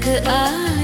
可爱